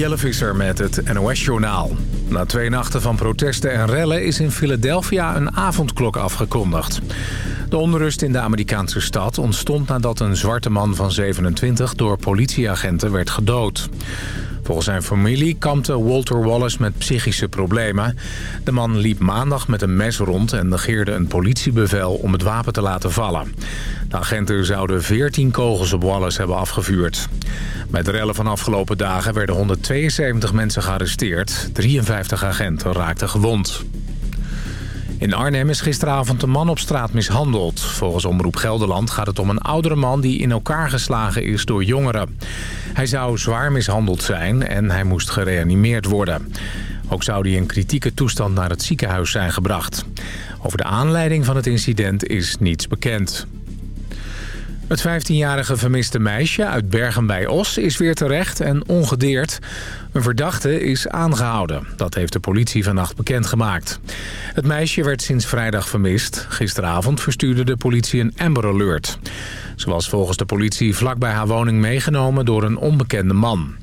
Jelle Visser met het NOS-journaal. Na twee nachten van protesten en rellen is in Philadelphia een avondklok afgekondigd. De onrust in de Amerikaanse stad ontstond nadat een zwarte man van 27 door politieagenten werd gedood. Volgens zijn familie kampte Walter Wallace met psychische problemen. De man liep maandag met een mes rond en negeerde een politiebevel om het wapen te laten vallen. De agenten zouden 14 kogels op Wallace hebben afgevuurd. De rellen van afgelopen dagen werden 172 mensen gearresteerd. 53 agenten raakten gewond. In Arnhem is gisteravond een man op straat mishandeld. Volgens Omroep Gelderland gaat het om een oudere man die in elkaar geslagen is door jongeren. Hij zou zwaar mishandeld zijn en hij moest gereanimeerd worden. Ook zou hij in kritieke toestand naar het ziekenhuis zijn gebracht. Over de aanleiding van het incident is niets bekend. Het 15-jarige vermiste meisje uit Bergen bij Os is weer terecht en ongedeerd. Een verdachte is aangehouden. Dat heeft de politie vannacht bekendgemaakt. Het meisje werd sinds vrijdag vermist. Gisteravond verstuurde de politie een Amber Alert. Ze was volgens de politie vlak bij haar woning meegenomen door een onbekende man.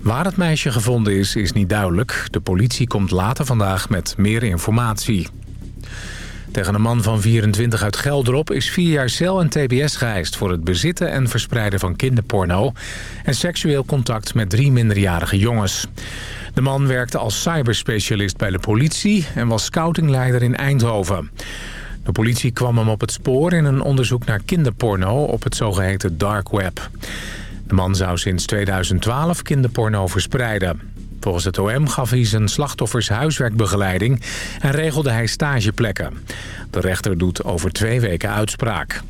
Waar het meisje gevonden is, is niet duidelijk. De politie komt later vandaag met meer informatie. Tegen een man van 24 uit Geldrop is vier jaar cel en tbs geëist... voor het bezitten en verspreiden van kinderporno... en seksueel contact met drie minderjarige jongens. De man werkte als cyberspecialist bij de politie... en was scoutingleider in Eindhoven. De politie kwam hem op het spoor in een onderzoek naar kinderporno... op het zogeheten dark web. De man zou sinds 2012 kinderporno verspreiden. Volgens het OM gaf hij zijn slachtoffers huiswerkbegeleiding en regelde hij stageplekken. De rechter doet over twee weken uitspraak.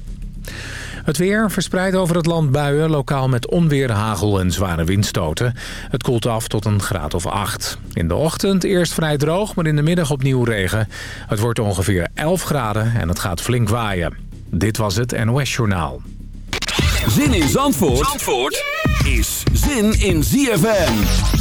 Het weer verspreidt over het land buien, lokaal met onweer, hagel en zware windstoten. Het koelt af tot een graad of 8. In de ochtend eerst vrij droog, maar in de middag opnieuw regen. Het wordt ongeveer 11 graden en het gaat flink waaien. Dit was het NOS Journaal. Zin in Zandvoort, Zandvoort is zin in ZFM.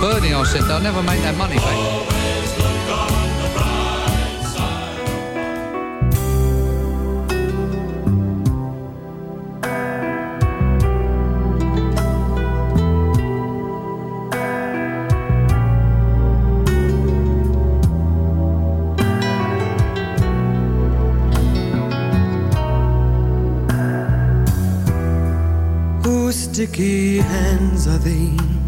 Bernie, I said, they'll never make that money back. sticky hands are these?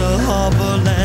a harbor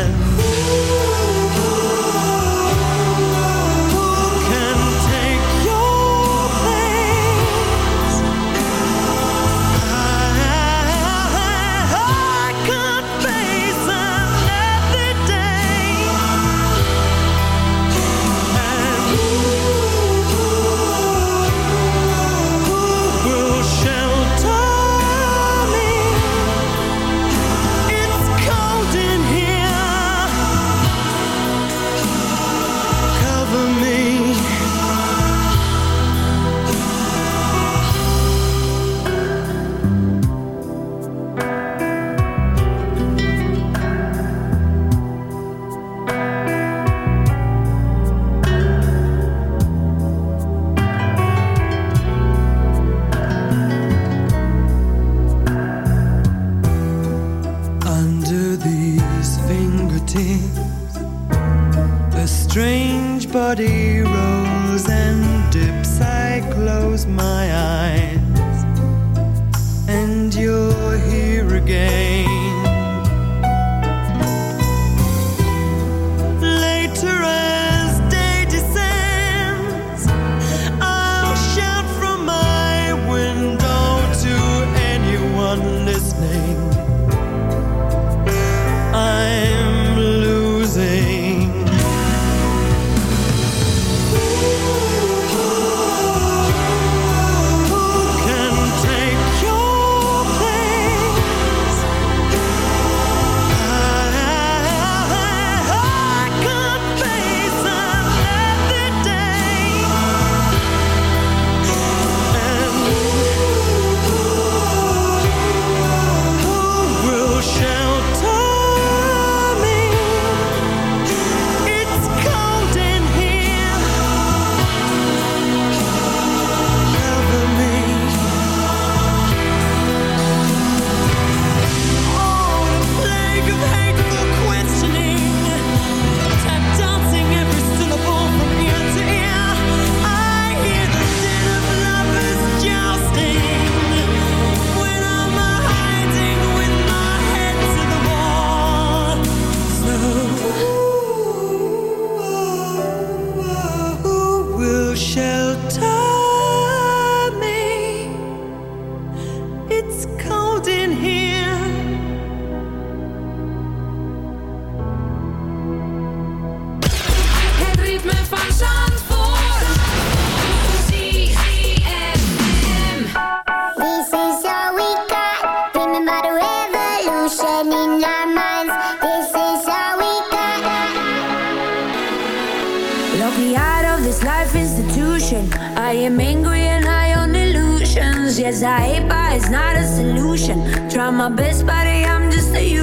I hate, but it's not a solution. Try my best, buddy, I'm just a you.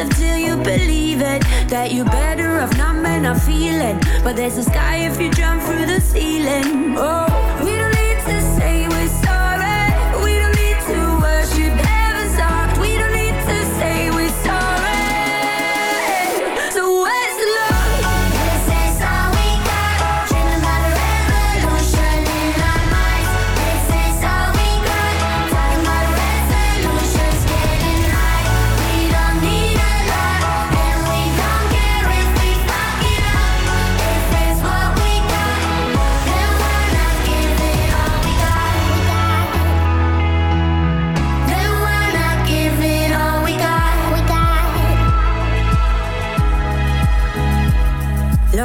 Until till you believe it. That you're better off not men are feeling. But there's a sky if you jump through the ceiling. Oh.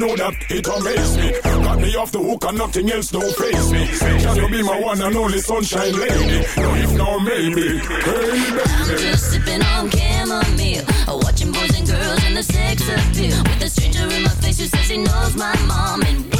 know that it amazes me. Got me off the hook and nothing else don't face me. Can you be my one and only sunshine lady? No, if no, maybe. Hey. I'm just sipping on chamomile, watching boys and girls in the sex appeal. With a stranger in my face who says he knows my mom and.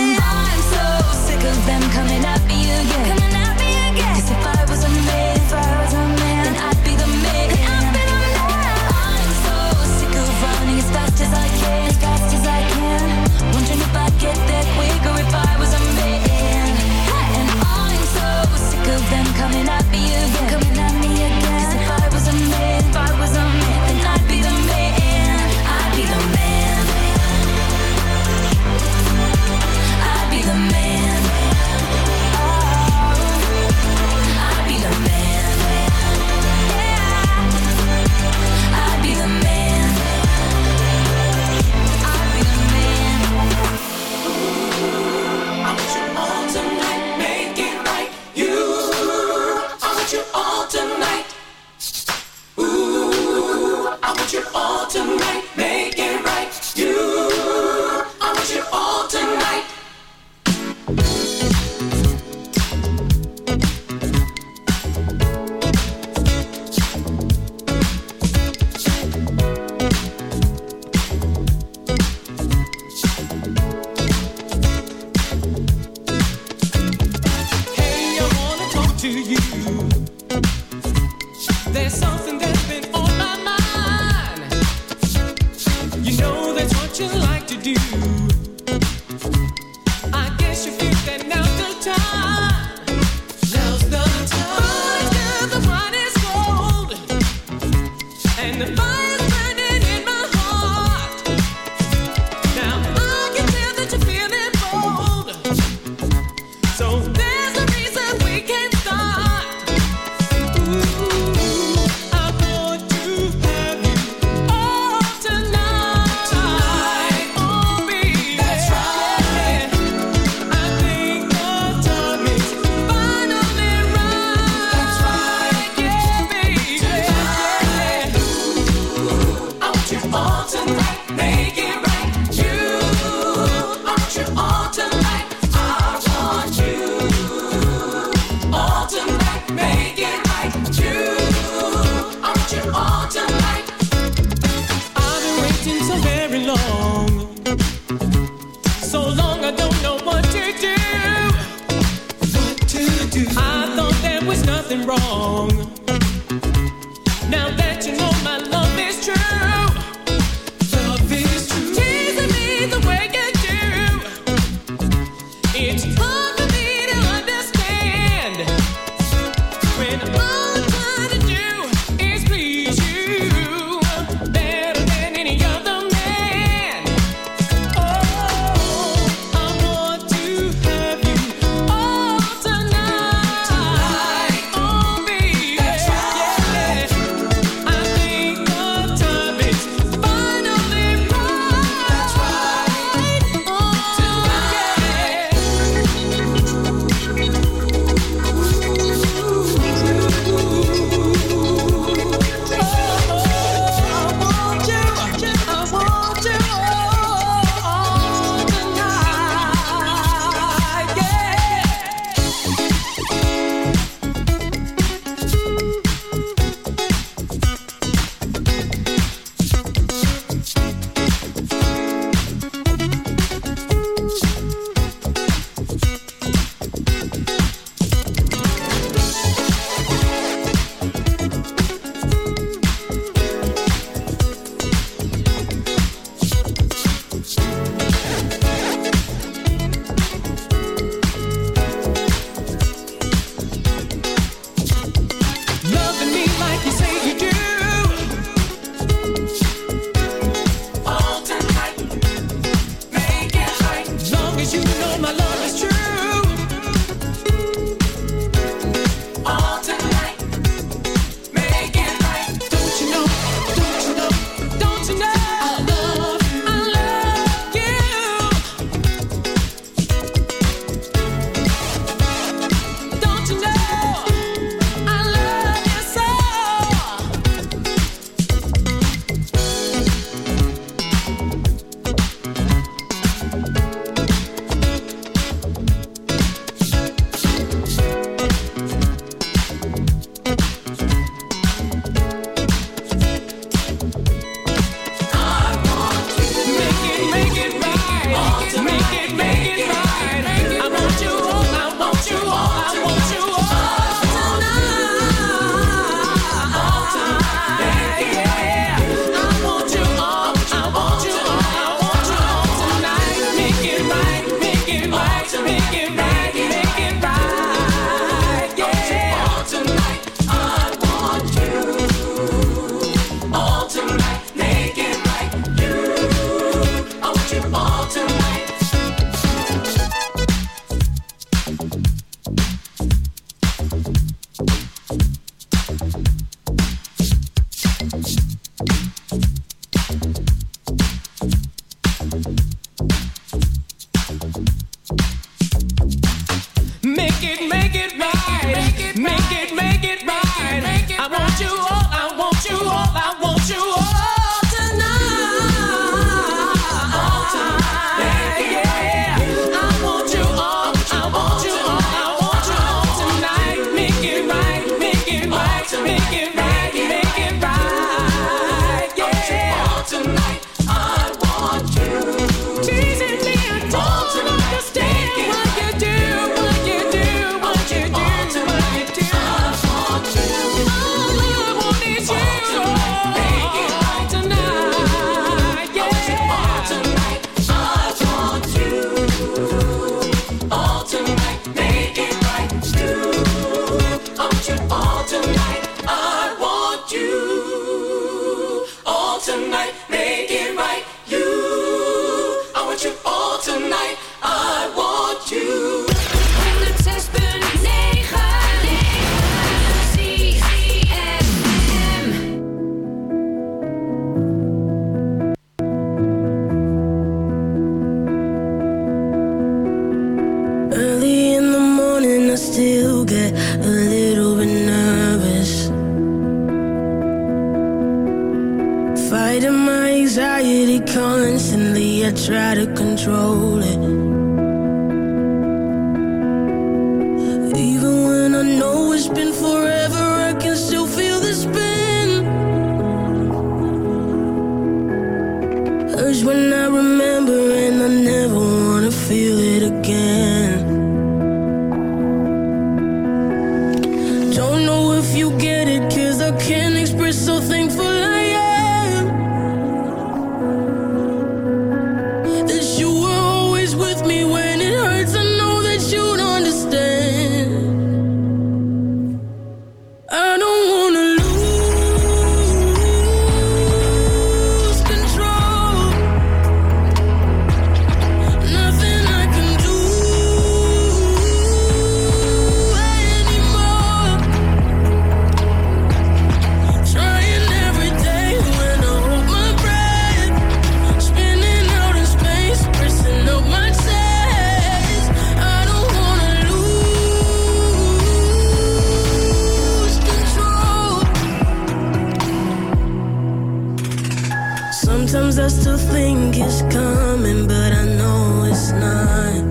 Just to think it's coming, but I know it's not.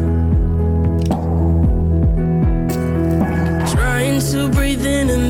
Trying to breathe in and